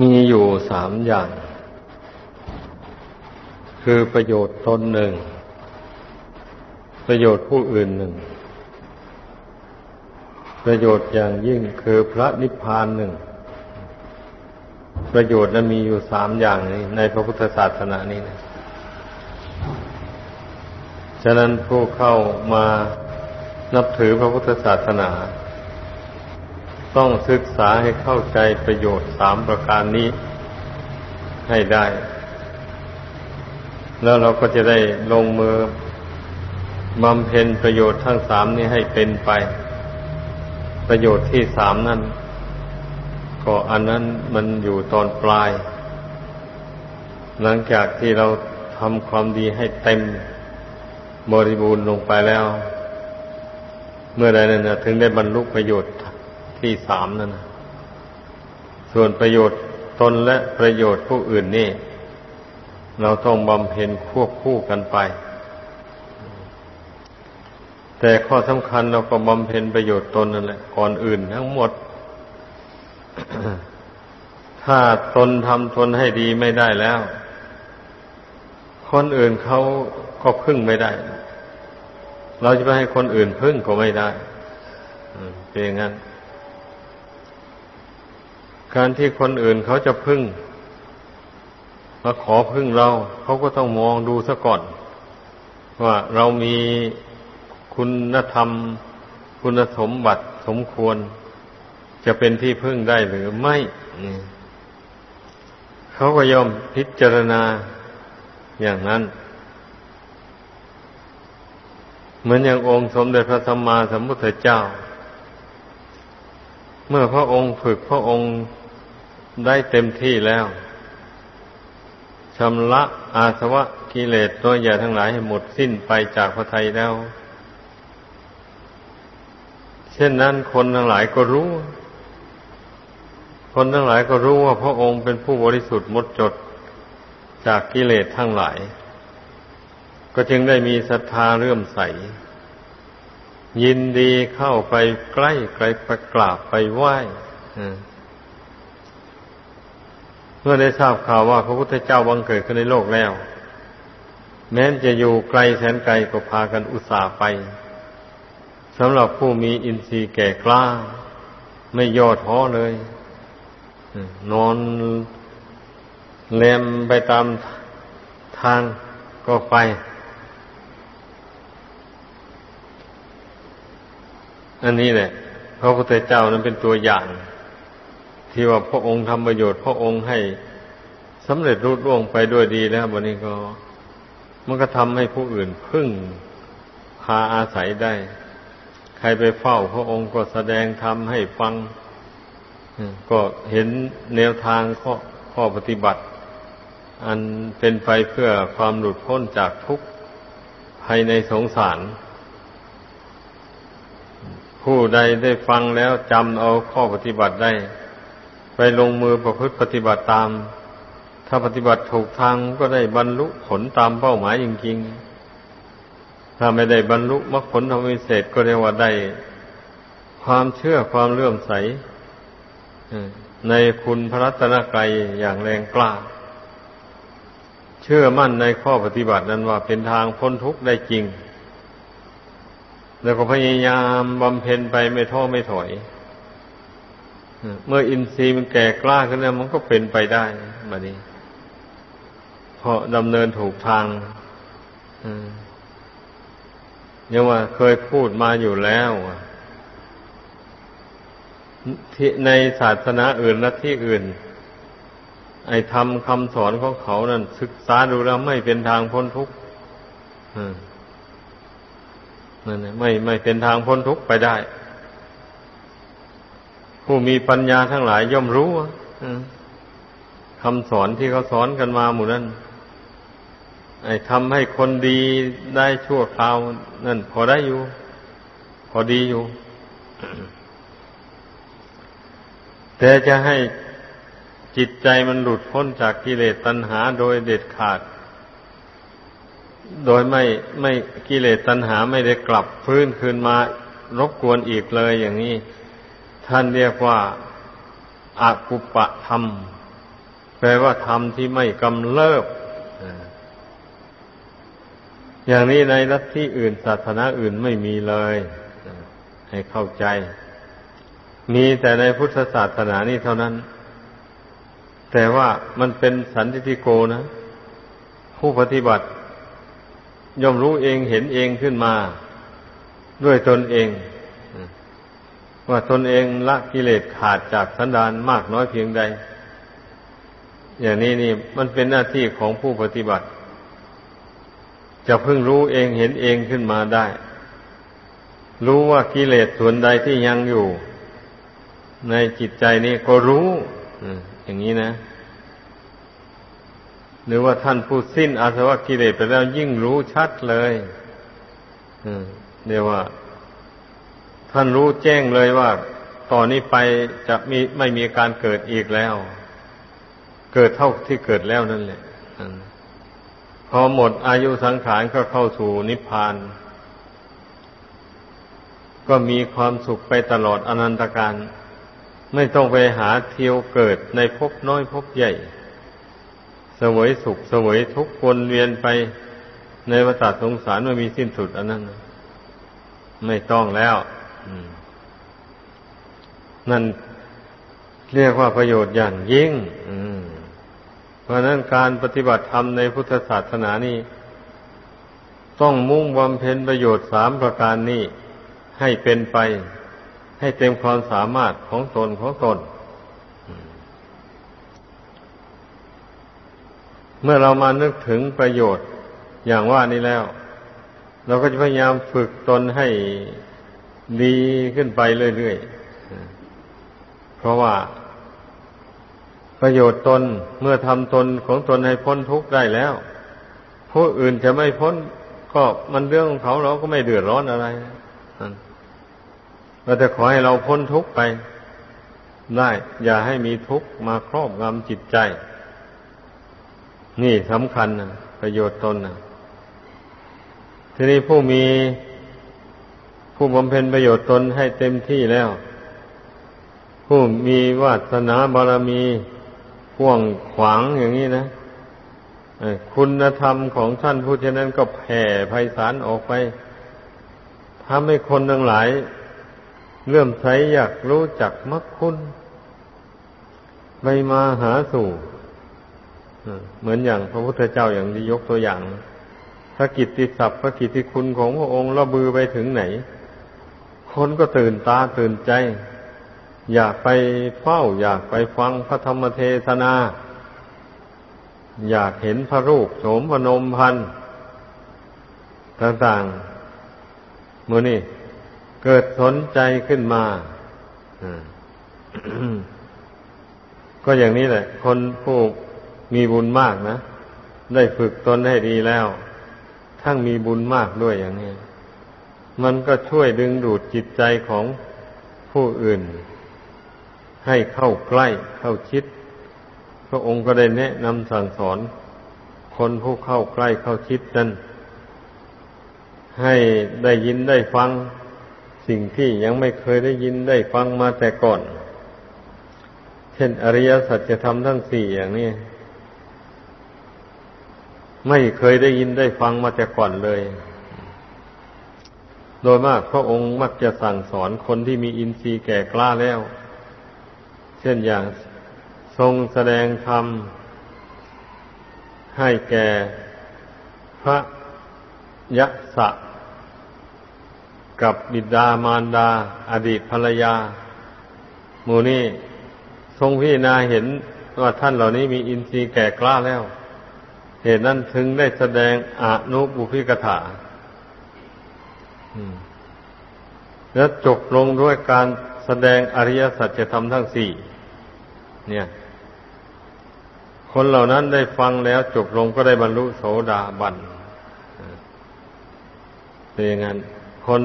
มีอยู่สามอย่าง คือประโยชน์ตนหนึ่ง ประโยชน์ผู้อื่นหนึ่ง ประโยชน์อย่างยิ่งคือพระนิพพานหนึ่ง ประโยชน์นั้นมีอยู่สามอย่างนี้ในพระพุทธศาสนานี้นะฉะนั้นผู้เข้ามานับถือพระพุทธศาสนา ต้องศึกษาให้เข้าใจประโยชน์สามประการนี้ให้ได้ แล้วเราก็จะได้ลงมือบำเพ็ญประโยชน์ทั้งสามนี้ให้เป็นไป ประโยชน์ที่สามนั้นก็อันนั้นมันอยู่ตอนปลาย หลังจากที่เราทำความดีให้เต็มบริบูรณ์ลงไปแล้ว เมื่อใดนั้นถึงได้บรรลุประโยชน์ ที่สามนั่นนะส่วนประโยชน์ตนและประโยชน์ผู้อื่นนี่ เราต้องบำเพ็ญควบคู่กันไป แต่ข้อสำคัญเราก็บำเพ็ญประโยชน์ตนนั่นแหละก่อนอื่นทั้งหมด ถ้าตนทำตนให้ดีไม่ได้แล้ว คนอื่นเขาก็พึ่งไม่ได้ เราจะไปให้คนอื่นพึ่งก็ไม่ได้เป็นอย่างนั้น การที่คนอื่นเขาจะพึ่งมาขอพึ่งเรา เขาก็ต้องมองดูซะก่อน ว่าเรามีคุณธรรม คุณสมบัติสมควร จะเป็นที่พึ่งได้หรือไม่เขาก็ยอมพิจารณาอย่างนั้น เหมือนอย่างองค์สมเด็จพระสัมมาสัมพุทธเจ้า เมื่อพระองค์ฝึกพระองค์ ได้เต็มที่แล้วชำระอาสวะกิเลสตัวใหญ่ทั้งหลายให้หมดสิ้นไปจากพระไทยแล้ว เช่นนั้นคนทั้งหลายก็รู้ คนทั้งหลายก็รู้ว่าพระองค์เป็นผู้บริสุทธิ์หมดจดจากกิเลสทั้งหลาย ก็จึงได้มีศรัทธาเรื่มใส ยินดีเข้าไปใกล้ไกลไปกราบไปไหว้ มื่อได้ทราบข่าวว่าพระพุทธเจ้าบังเกิดขึ้นในโลกแล้ว แม้นจะอยู่ไกลแสนไกลก็พากันอุตส่าห์ไปสำหรับผู้มีอินทรีย์แก่กล้า ไม่ย่อท้อเลย นอนเลมไปตามทางก็ไป อันนี้แหละพระพุทธเจ้านั้นเป็นตัวอย่าง ที่ว่าพระองค์ทำประโยชน์พระองค์ให้สำเร็จรุ่ร่วงไปด้วยดีแล้ววันนี้ก็ มันก็ทำให้ผู้อื่นพึ่งพาอาศัยได้ ใครไปเฝ้าพระองค์ก็แสดงธรรมให้ฟังก็เห็นแนวทางข้อข้อปฏิบัติ อันเป็นไปเพื่อความหลุดพ้นจากทุกข์ภายในสงสาร ผู้ใดได้ฟังแล้วจำเอาข้อปฏิบัติได้ ไปลงมือประพฤติปฏิบัติตาม ถ้าปฏิบัติถูกทางก็ได้บรรลุผลตามเป้าหมายจริง ๆ ถ้าไม่ได้บรรลุมรรคผลธรรมวิเศษก็เรียกว่าได้ ความเชื่อความเลื่อมใสในคุณพระรัตนกรัยอย่างแรงกล้า เชื่อมั่นในข้อปฏิบัตินั้นว่าเป็นทางพ้นทุกข์ได้จริง แล้วก็พยายามบำเพ็ญไปไม่ท้อไม่ถอย เมื่ออินทรีย์มันแก่กล้าขึ้นแล้วมันก็เป็นไปได้แบบนี้เพราะดำเนินถูกทางยังว่าเคยพูดมาอยู่แล้วในศาสนาอื่นและที่อื่น ไอ้ทำคำสอนของเขานั่นศึกษาดูแล้วไม่เป็นทางพ้นทุกข์นั่นไม่ไม่เป็นทางพ้นทุกข์ไปได้ ผู้มีปัญญาทั้งหลายย่อมรู้คำสอนที่เขาสอนกันมาหมู่นั้นไอ้ทำให้คนดีได้ชั่วคราวนั่นพอได้อยู่ พอดีอยู่ แต่จะให้จิตใจมันหลุดพ้นจากกิเลสตัณหาโดยเด็ดขาด โดยไม่ไม่กิเลสตัณหาไม่ได้กลับพื้นคืนมารบกวนอีกเลยอย่างนี้ ท่านเรียกว่าอากุปะธรรม แปลว่าธรรมที่ไม่กำเริบอย่างนี้ในลัทธิอื่นศาสนาอื่นไม่มีเลย ให้เข้าใจ มีแต่ในพุทธศาสนานี่เท่านั้น แต่ว่ามันเป็นสันติโกนะ ผู้ปฏิบัติย่อมรู้เองเห็นเองขึ้นมา ด้วยตนเอง ว่าตนเองละกิเลสขาดจากสันดานมากน้อยเพียงใด อย่างนี้นี่มันเป็นหน้าที่ของผู้ปฏิบัติ จะเพิ่งรู้เองเห็นเองขึ้นมาได้ รู้ว่ากิเลสส่วนใดที่ยังอยู่ ในจิตใจนี้ก็รู้อย่างนี้นะ หรือว่าท่านผู้สิ้นอาสวะกิเลสไปแล้วยิ่งรู้ชัดเลยเดี๋ยวว่า ท่านรู้แจ้งเลยว่าต่อนนี้ไปจะมีไม่มีการเกิดอีกแล้ว เกิดเท่าที่เกิดแล้วนั่นแหละพอหมดอายุสังขารก็เข้าสู่นิพพาน ก็มีความสุขไปตลอดอนันตการ ไม่ต้องไปหาเที่ยวเกิดในภพน้อยภพใหญ่สวยสุขสวยทุกข์วนเวียนไปในวัฏสงสารไม่มีสิ้นสุดอันนั้น ไม่ต้องแล้ว นั่นเรียกว่าประโยชน์อย่างยิ่งเพราะนั้นการปฏิบัติธรรมในพุทธศาสนานี้ต้องมุ่งบำเพ็ญประโยชน์สามประการนี้ ให้เป็นไป ให้เต็มความสามารถของตนของตน เมื่อเรามานึกถึงประโยชน์อย่างว่านี้แล้ว เราก็จะพยายามฝึกตนให้ ดีขึ้นไปเรื่อยๆ เพราะว่า ประโยชน์ตนเมื่อทำตนของตนให้พ้นทุกข์ได้แล้ว ผู้อื่นจะไม่พ้น ก็มันเรื่องของเขาเราก็ไม่เดือดร้อนอะไรเราจะขอให้เราพ้นทุกข์ไป ได้ อย่าให้มีทุกข์มาครอบงำจิตใจ นี่สำคัญนะประโยชน์ตนนะทีนี้ผู้มี ผู้บำเพ็ญประโยชน์ตนให้เต็มที่แล้ว ผู้มีวาสนาบารมีพ่วงขวางอย่างนี้นะคุณธรรมของท่านผู้เช่นนั้นก็แผ่ไพศาลออกไปทำให้คนทั้งหลายเลื่อมใสอยากรู้จักมรรคคุณไปมาหาสู่เหมือนอย่างพระพุทธเจ้าอย่างที่ยกตัวอย่างพระกิตติศัพท์พระกิตติคุณของพระองค์ระบือไปถึงไหน คนก็ตื่นตาตื่นใจ อยากไปเฝ้า อยากไปฟังพระธรรมเทศนา อยากเห็นพระรูปโสมพนมพันต่างๆมือนี่เกิดสนใจขึ้นมาก็อย่างนี้แหละ คนผู้มีบุญมากนะ ได้ฝึกตนให้ดีแล้ว ทั้งมีบุญมากด้วยอย่างนี้ มันก็ช่วยดึงดูดจิตใจของผู้อื่น ให้เข้าใกล้เข้าชิด พระองค์ก็ได้แนะนำสั่งสอน คนผู้เข้าใกล้เข้าชิดนั้นให้ได้ยินได้ฟังสิ่งที่ยังไม่เคยได้ยินได้ฟังมาแต่ก่อน เช่นอริยสัจธรรมทั้งสี่อย่างนี้ ไม่เคยได้ยินได้ฟังมาแต่ก่อนเลย โดยมากพระองค์มักจะสั่งสอนคนที่มีอินทรีย์แก่กล้าแล้ว เช่นอย่างทรงแสดงธรรมให้แก่พระยะสะ กับบิดามารดา อดีตภรรยาหมูนี้ทรงพิจารณาเห็นว่าท่านเหล่านี้มีอินทรีย์แก่กล้าแล้ว เหตุนั้นถึงได้แสดงอนุบุพิกถา แล้วจบลงด้วยการแสดงอริยสัจธรรมทั้งสี่เนี่ย คนเหล่านั้นได้ฟังแล้วจบลงก็ได้บรรลุโสดาบันเป็นอย่างนั้น คน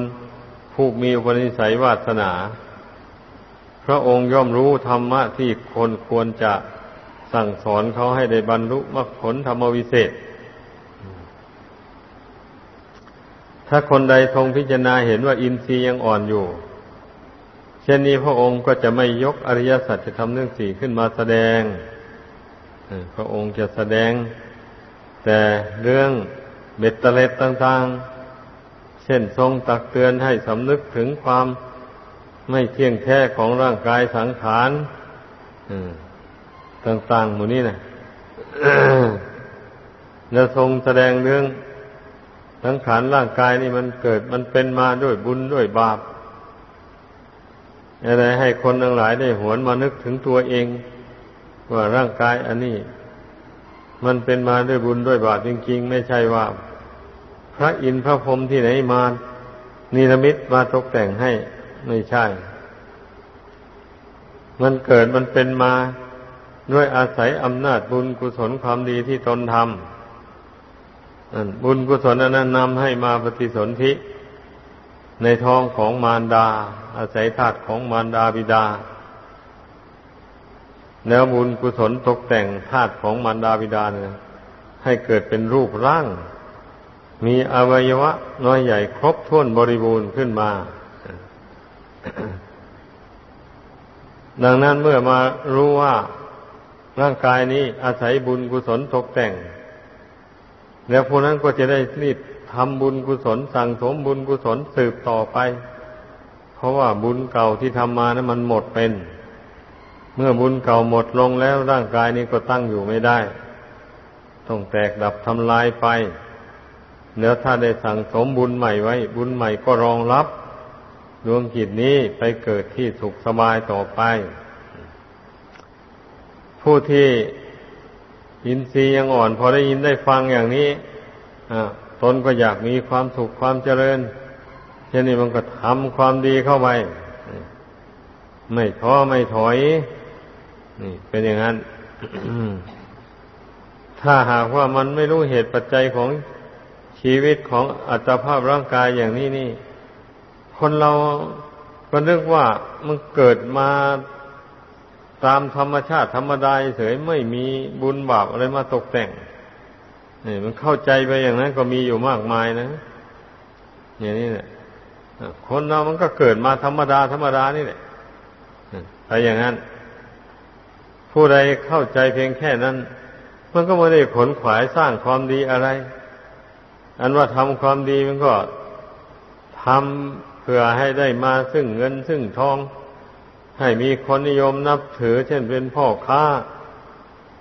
ผู้มีอุปนิสัยวาสนา พระองค์ย่อมรู้ธรรมะที่คนควรจะสั่งสอนเขาให้ได้บรรลุมรรคผลธรรมวิเศษ ถ้าคนใดทรงพิจารณาเห็นว่าอินทรีย์ยังอ่อนอยู่ เช่นนี้พระองค์ก็จะไม่ยกอริยสัจจะทำเรื่องสี่ขึ้นมาแสดงพระองค์จะแสดง แต่เรื่องเบ็ดเตล็ดต่างๆ เช่นทรงตักเตือนให้สำนึกถึงความไม่เที่ยงแท้ของร่างกายสังขารต่างๆหมู่นี้นะแล้วทรงแสดงเรื่อง สังขารร่างกายนี่มันเกิดมันเป็นมาด้วยบุญด้วยบาปอะไรให้คนทั้งหลายได้หวนมานึกถึงตัวเอง ว่าร่างกายอันนี้ มันเป็นมาด้วยบุญด้วยบาปจริงๆ ไม่ใช่ว่า พระอินทร์พระพรหมที่ไหนมานิรมิตมาตกแต่งให้ไม่ใช่ มันเกิดมันเป็นมาด้วยอาศัยอำนาจบุญกุศลความดีที่ตนทำ บุญกุศลนั้นนำให้มาปฏิสนธิในท้องของมารดา อาศัยธาตุของมารดาบิดา แล้วบุญกุศลตกแต่งธาตุของมารดาบิดาเนี่ยให้เกิดเป็นรูปร่าง มีอวัยวะ น้อยใหญ่ครบถ้วนบริบูรณ์ขึ้นมา ดังนั้นเมื่อมารู้ว่าร่างกายนี้อาศัยบุญกุศลตกแต่ง แล้วผู้นั้นก็จะได้รีบทำบุญกุศลสั่งสมบุญกุศลสืบต่อไป เพราะว่าบุญเก่าที่ทำมานะั้นมันหมดเป็น เมื่อบุญเก่าหมดลงแล้วร่างกายนี้ก็ตั้งอยู่ไม่ได้ ต้องแตกดับทำลายไปเดี๋ยวถ้าได้สั่งสมบุญใหม่ไว้ บุญใหม่ก็รองรับดวงจิตนี้ไปเกิดที่สุขสบายต่อไป ผู้ที่ อินทรีย์ยังอ่อน พอได้ยินได้ฟังอย่างนี้ตนก็อยากมีความสุขความเจริญเช่นนี้มันก็ทำความดีเข้าไป ไม่ท้อไม่ถอย นี่ เป็นอย่างนั้น ถ้าหากว่ามันไม่รู้เหตุปัจจัยของชีวิตของอัตภาพร่างกายอย่างนี้นี่ คนเราก็นึกว่ามันเกิดมา ตามธรรมชาติธรรมดาเฉยไม่มีบุญบาปอะไรมาตกแต่งนี่มันเข้าใจไปอย่างนั้นก็มีอยู่มากมายนะ อย่างนี้แหละคนเรามันก็เกิดมาธรรมดาธรรมดานี่แหละถ้าอย่างนั้น ผู้ใดเข้าใจเพียงแค่นั้น มันก็ไม่ได้ขนขวายสร้างความดีอะไร อันว่าทำความดีมันก็ทำเพื่อให้ได้มาซึ่งเงินซึ่งทอง ให้มีคนนิยมนับถือ เช่นเป็นพ่อค้า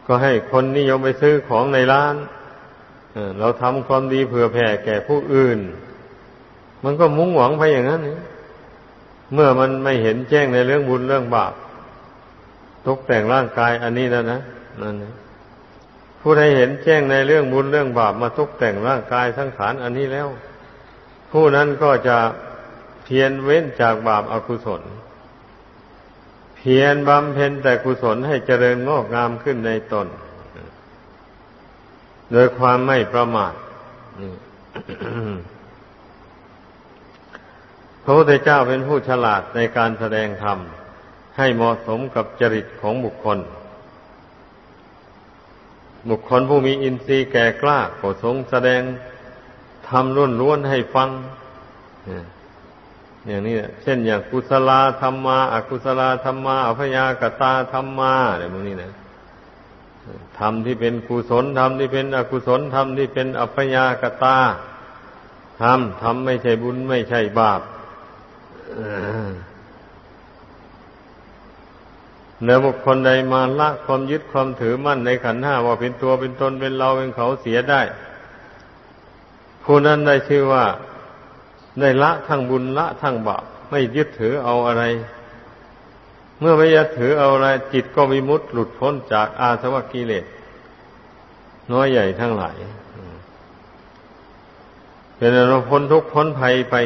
ก็ให้คนนิยมไปซื้อของในร้านเราทำความดีเผื่อแผ่แก่ผู้อื่น มันก็มุ่งหวังไปอย่างนั้นเมื่อมันไม่เห็นแจ้งในเรื่องบุญเรื่องบาปตกแต่งร่างกายอันนี้แล้วนะนั่นนะผู้ใดเห็นแจ้งในเรื่องบุญเรื่องบาปมาตกแต่งร่างกายสังขารอันนี้แล้ว ผู้นั้นก็จะเพียรเว้นจากบาปอากุศล พียรบำเพ็ญแต่กุศลให้เจริญงอกงามขึ้นในตน โดยความไม่ประมาทพระพุทธเจ้าเป็นผู้ฉลาดในการแสดงธรรม ให้เหมาะสมกับจริตของบุคคล บุคคลผู้มีอินทรีย์แก่กล้าก็ทรงแสดงธรรมล้วนๆให้ฟัง อย่างนี้เช่นอย่างกุศลธรรมาอากุศลธรรมาอภยากตาธรรมาอะไรพวกนี้นะธรรมที่เป็นกุศลธรรมที่เป็นอกุศลธรรมที่เป็นอัพยากตาธรรมธรรมไม่ใช่บุญไม่ใช่บาปเนื้อบุคคลใดมาละความยึดความถือมั่นในขันห้าว่าเป็นตัวเป็นตนเป็นเราเป็นเขาเสียได้ผู้นั้นได้ชื่อว่า ได้ละทั้งบุญละทั้งบาปไม่ยึดถือเอาอะไร เมื่อไม่ยึดถือเอาอะไร จิตก็มีมุดหลุดพ้นจากอาสวะกิเลสน้อยใหญ่ทั้งหลายเป็นอนุพ้นทุกพ้นภัยไป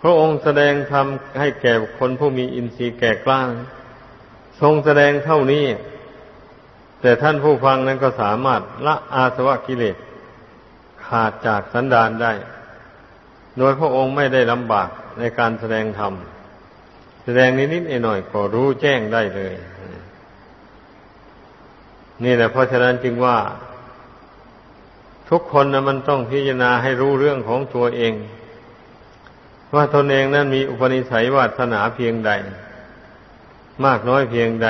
พระองค์แสดงธรรมให้แก่คนผู้มีอินทรีย์แก่กล้าทรงแสดงเท่านี้ แต่ท่านผู้ฟังนั้นก็สามารถละอาสวะกิเลสขาดจากสันดานได้ โดยพระองค์ไม่ได้ลำบากในการแสดงธรรม แสดงนิดๆหน่อยๆก็รู้แจ้งได้เลย นี่แหละเพราะฉะนั้นจึงว่า ทุกคนนะมันต้องพิจารณาให้รู้เรื่องของตัวเอง ว่าตนเองนั้นมีอุปนิสัยวาสนาเพียงใด มากน้อยเพียงใด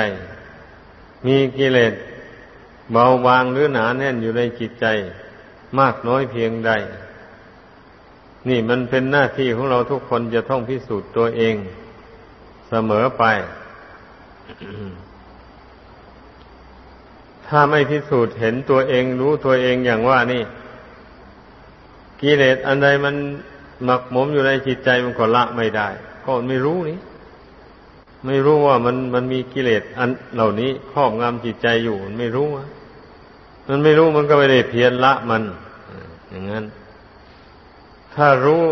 มีกิเลสเบาบางหรือหนาแน่นอยู่ในจิตใจ มากน้อยเพียงใด นี่มันเป็นหน้าที่ของเราทุกคนจะต้องพิสูจน์ตัวเองเสมอไป ถ้าไม่พิสูจน์เห็นตัวเองรู้ตัวเองอย่างว่านี่กิเลสอันใดมันหมักหมมอยู่ในจิตใจมันก็ละไม่ได้ ก็ไม่รู้นี่ ไม่รู้ว่ามันมันมีกิเลสอันเหล่านี้ครอบงำจิตใจอยู่มันไม่รู้มันไม่รู้มันก็ไม่ได้เพียรละมันอย่างนั้น ถ้ารู้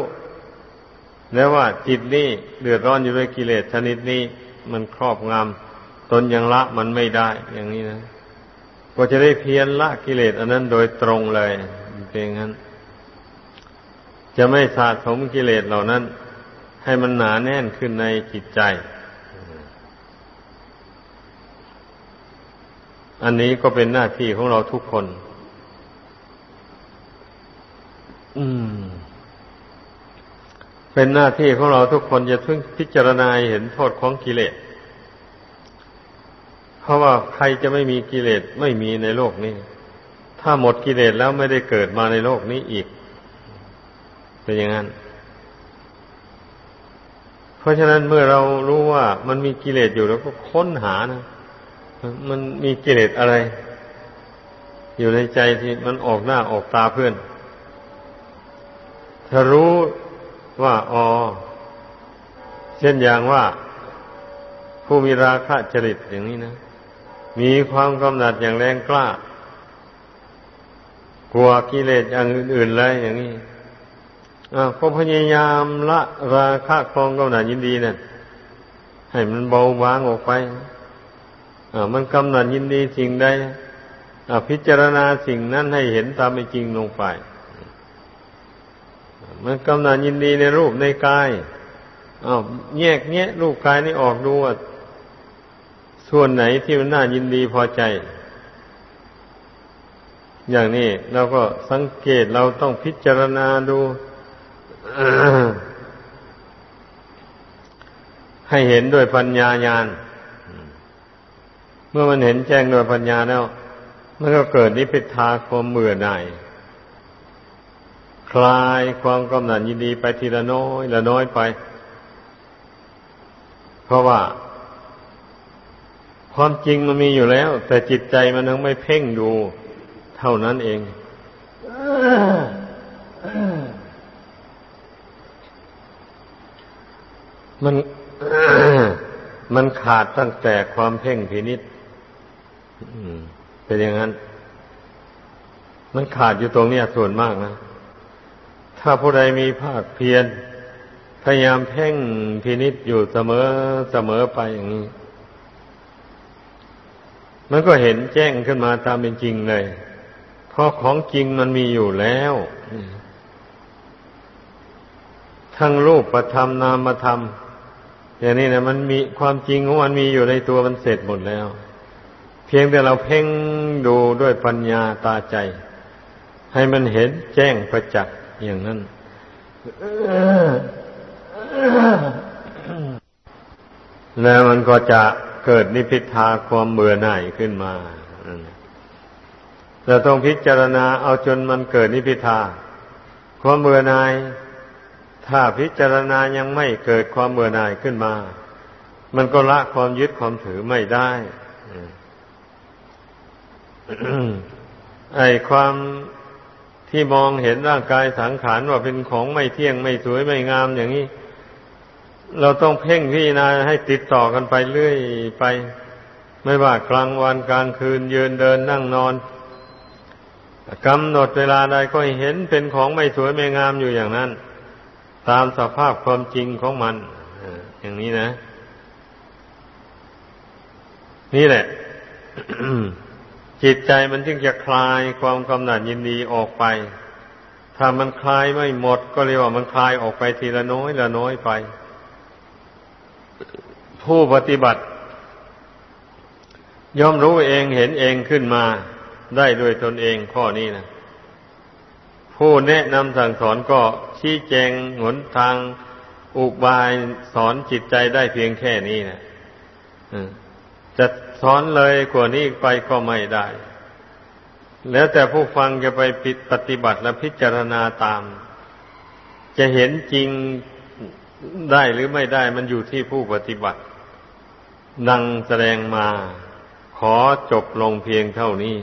แล้วว่าจิตนี้เดือดร้อนอยู่ด้วยกิเลสชนิดนี้ มันครอบงำตนยังละมันไม่ได้ อย่างนี้นะ ก็จะได้เพียรละกิเลสอันนั้นโดยตรงเลยเป็นงั้น จะไม่สะสมกิเลสเหล่านั้น ให้มันหนาแน่นขึ้นในจิตใจ อันนี้ก็เป็นหน้าที่ของเราทุกคน อืม เป็นหน้าที่ของเราทุกคนจะทึ่งพิจารณาเห็นโทษของกิเลส เพราะว่าใครจะไม่มีกิเลสไม่มีในโลกนี้ ถ้าหมดกิเลสแล้วไม่ได้เกิดมาในโลกนี้อีก เป็นอย่างนั้น เพราะฉะนั้นเมื่อเรารู้ว่ามันมีกิเลสอยู่แล้วก็ค้นหานะ มันมีกิเลสอะไร อยู่ในใจที่มันออกหน้าออกตาเพื่อนถ้ารู้ ว่าอ๋อเช่นอย่างว่าผู้มีราคะจริตอย่างนี้นะ มีความกำหนัดอย่างแรงกล้า กลัวกิเลสอย่างอื่นๆเลยอย่างนี้อ่าก็พยายามละราคะคลองกำหนัดยินดีนั่นให้มันเบาบางออกไปมันกำหนัดยินดีสิ่งใดพิจารณาสิ่งนั้นให้เห็นตามเป็นจริงลงไป มันกำหนัดยินดีในรูปในกายอ้าวแยกแยะรูปกายนี้ออกดูว่าส่วนไหนที่มันน่ายินดีพอใจ อย่างนี้เราก็สังเกตเราต้องพิจารณาดู ให้เห็นด้วยปัญญาญาณ เมื่อมันเห็นแจ้งโดยปัญญาแล้ว มันก็เกิดนิพพิทาความเบื่อหน่าย คลายความกำหนัดยินดีไปทีละน้อยละน้อยไป เพราะว่า ความจริงมันมีอยู่แล้ว แต่จิตใจมันยังไม่เพ่งดูเท่านั้นเองมันมันขาดตั้งแต่ความเพ่งพินิษเป็นอย่างนั้น มันขาดอยู่ตรงนี้ส่วนมากนะ ถ้าผู้ใดมีภาคเพียรพยายามเพ่งพินิษอยู่เสมอเสมอไปอย่างนี้ มันก็เห็นแจ้งขึ้นมาตามเป็นจริงเลย เพราะของจริงมันมีอยู่แล้ว ทั้งรูปประธรรมนามธรรมอย่างนี้นะมันมีความจริงของมันมีอยู่ในตัวมันเสร็จหมดแล้ว เพียงแต่เราเพ่งดูด้วยปัญญาตาใจ ให้มันเห็นแจ้งประจักษ์ อย่างนั้นแล้วมันก็จะเกิดนิพิทาความเบื่อหน่ายขึ้นมาเราต้องพิจารณาเอาจนมันเกิดนิพิทา ความเบื่อหน่าย ถ้าพิจารณายังไม่เกิดความเบื่อหน่ายขึ้นมา มันก็ละความยึดความถือไม่ได้ไอ้ความ ที่มองเห็นร่างกายสังขารว่าเป็นของไม่เที่ยงไม่สวยไม่งามอย่างนี้ เราต้องเพ่งพิจารณาให้ติดต่อกันไปเรื่อยไป ไม่ว่ากลางวันกลางคืนยืนเดินนั่งนอนกำหนดเวลาใดก็เห็นเป็นของไม่สวยไม่งามอยู่อย่างนั้น ตามสภาพความจริงของมันอย่างนี้นะ นี่แหละ จิตใจมันจึงจะคลายความกำหนัดยินดีออกไป ถ้ามันคลายไม่หมดก็เรียกว่ามันคลายออกไปทีละน้อยละน้อยไป ผู้ปฏิบัติ ย่อมรู้เองเห็นเองขึ้นมา ได้ด้วยตนเองข้อนี้นะผู้แนะนำสั่งสอนก็ชี้แจงหนทางอุบายสอนจิตใจได้เพียงแค่นี้นะจะ สอนเลยกว่านี้ไปก็ไม่ได้ แล้วแต่ผู้ฟังจะไปปฏิบัติและพิจารณาตาม จะเห็นจริงได้หรือไม่ได้มันอยู่ที่ผู้ปฏิบัติ ดังแสดงมา ขอจบลงเพียงเท่านี้